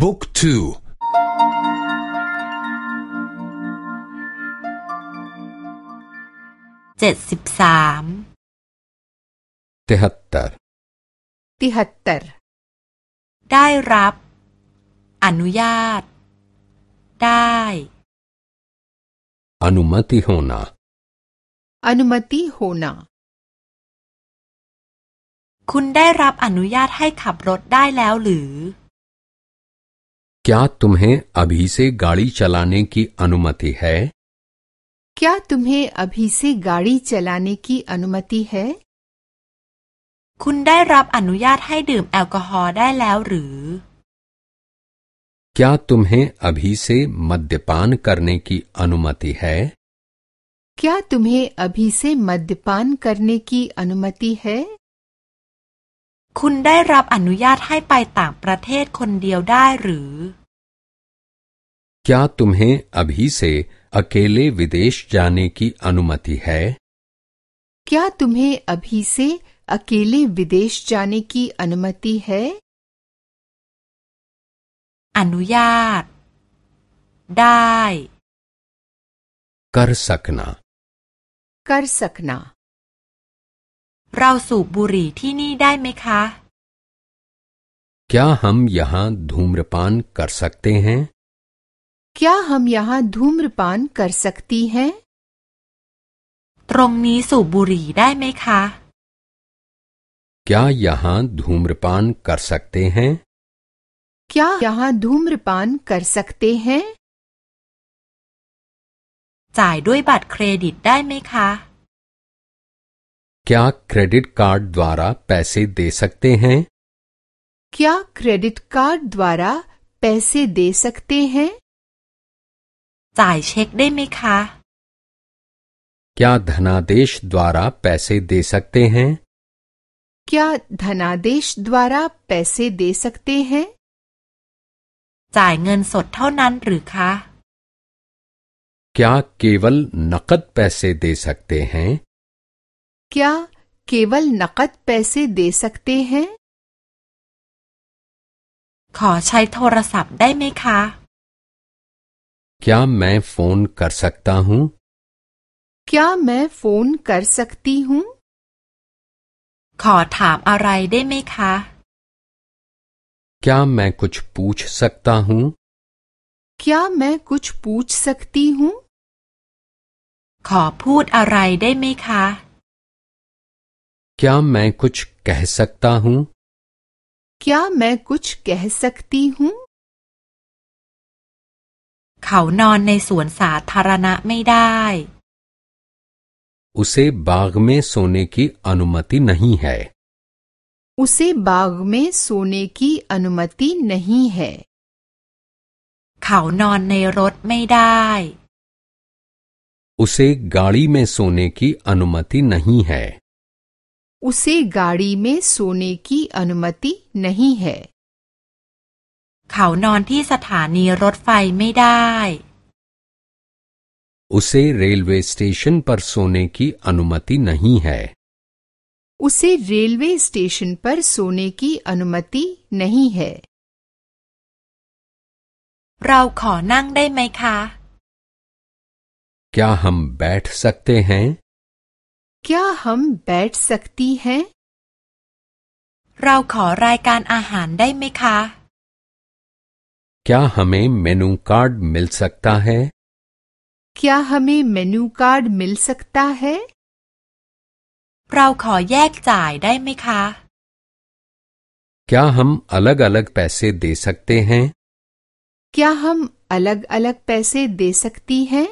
บุ๊กทูเจ็ดสิบสามติฮัตตร์ติฮัตตร์ได้รับ อนุญาต ได้อนุมัติโหนาอนุมัติโหนาคุณได้รับอนุญาตให้ขับรถได้แล้วหรือ क्या तुम्हें अभी से गाड़ी चलाने की अनुमति है क्या तुम्हें अभी से गाड़ी चलाने की अनुमति है คุณได้รับอนุญาตให้ดื่มแอลกอฮอล์ได้แล้วหรือ क्या तुम्हें अभी से मद्यपान करने की अनुमति है क्या तुम्हें अभी से मद्यपान करने की अनुमति है คุณได้รับอนุญาตให้ไปต่างประเทศคนเดียวได้หรือ क्या तुम्हें अभी से अकेले विदेश जाने की अनुमति है क्या तुम्हें अभी से अकेले विदेश जाने की अनुमति है อนุญาต ได้ कर सकना कर सकना เราสูบบุหรี่ที่นี่ได้ไหมคะ क्या हम यहाँ धूम्रपान कर सकते हैं क्या हम यहाँ धूम्रपान कर सकती हैं ตรงนี้สูบบุหรี่ได้ไหมคะ क्या यहाँ धूम्रपान कर सकते हैं क्या यहाँ धूम्रपान कर सकते हैं จ่ายด้วยบัตรเครดิตได้ไหมคะ क्या क्रेडिट कार्ड द्वारा पैसे दे सकते हैं क्या क्रेडिट कार्ड द्वारा पैसे दे सकते हैं จ่ายเช็คได้ไหมคะ क्या धनादेश द्वारा पैसे दे सकते हैं क्या धनादेश द्वारा पैसे दे सकते हैं จ่ายเงินสดเท่านั้นหรือคะ क्या केवल नकद पैसे दे सकते हैं क्या केवल नकद पैसे दे सकते हैं ขอใช้โทรศัพท์ได้ไหมคะ क्या मैं फोन कर सकता हूँ क्या मैं फोन कर सकती हूँ ขอถามอะไรได้ไหมคะ क्या मैं कुछ पूछ सकता हूँ क्या मैं कुछ पूछ सकती हूँ ขอพูดอะไรได้ไหมคะ क्या मैं कुछ कह सकता हूँ क्या मैं कुछ कह सकती हूँ เขานอนในสวนสาธารณะไม่ได้ उसे बाग में सोने की अनुमति नहीं है उसे बाग में सोने की अनुमति नहीं है เขานอนในรถไม่ได้ उसे गाड़ी में सोने की अनुमति नहीं है उसे गाड़ी में सोने की अनुमति नहीं है เขานอนที่สถานีรถไฟไม่ได้ उसे रेलवे स्टेशन पर सोने की अनुमति नहीं है उसे रेलवे स्टेशन पर सोने की अनुमति नहीं है เราขอนั่งได้ไหมคะ क्या हम बैठ सकते हैं क्या हम बैठ सकती हैं เราขอรายการอาหารได้ไหมคะ क्या हमें मेनू कार्ड मिल सकता है क्या हमें मेन्यू कार्ड मिल सकता है เราขอแยกจ่ายได้ไหมคะ क्या हम अलग अलग पैसे दे सकते हैं क्या हम अलग अलग पैसे दे सकती हैं